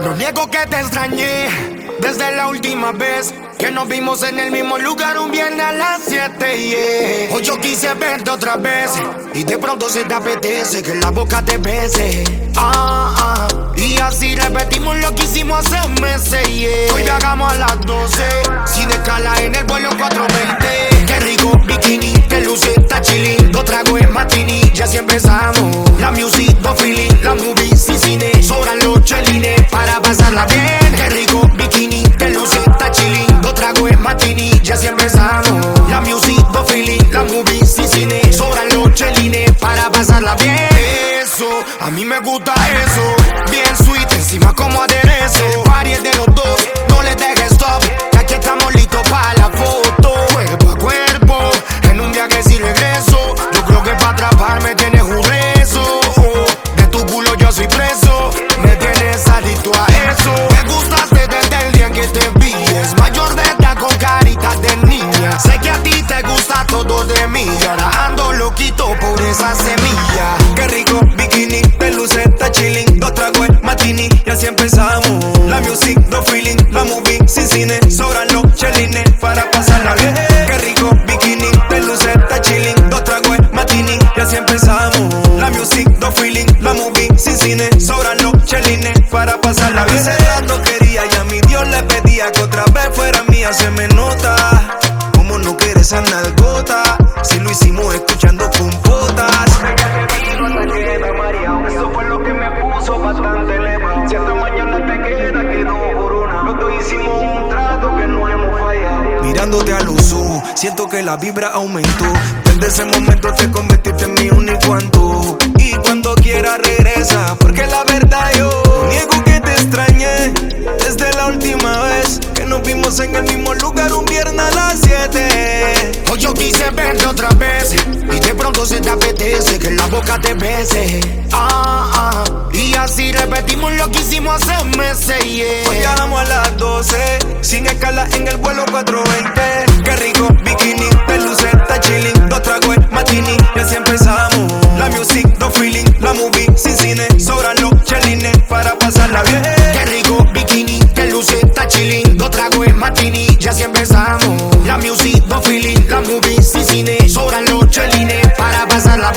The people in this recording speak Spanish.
No niego que te extrañé desde la última vez que nos vimos en el mismo lugar un viernes a las 7. Hoy yo quise verte otra vez y de pronto se te apetece que la boca te bese. Ah, ah. Y así repetimos lo que hicimos hace meses. yeah. Hoy viajamos a las 12 sin escala en el vuelo 420. Qué rico bikini, pasarla bien. Qué rico bikini, que luce está chilling. Dos tragos en martini, ya así empezamos. La music, dos feeling, la movie sin cine. Sobran los chelines para pasarla bien. Eso, a mí me gusta eso. Bien sweet, encima como aderezo. El party de los dos, no le dejes stop. Que aquí estamos listos para la foto. Cuerpo a cuerpo, en un día que si regreso. Yo creo que para atraparme tienes Music, dos feeling, la movie sin cine. Sobran los chelines para pasarla bien. Qué rico bikini, luce está chilling. Dos tragos en martini y así empezamos. La music, dos feeling, la movie sin cine. Sobran los chelines para pasarla bien. Hace rato quería y a mi Dios le pedía que otra vez fuera mía. Se me nota como no quieres esa nalgota. Si lo hicimos escuchando compotas. Ojos, siento que la vibra aumentó. Desde ese momento te convertiste en mi único antojo. Y cuando quiera regresa, porque la verdad yo niego que te extrañé. Desde la última vez que nos vimos en el mismo lugar un viernes a las 7. Hoy yo quise verte otra vez y de pronto se te apetece que la boca te bese. Ah, ah. Y así repetimos lo que hicimos hace meses. yeah. Hoy viajamos a las 12, sin escala en el vuelo 420. Dos feeling, la movie sin cine. Sobran los chelines para pasarla bien. Qué rico bikini, que luce está chilling. Dos tragos en martini, ya así empezamos. La music, dos feeling, la movie sin cine. Sobran los chelines para pasarla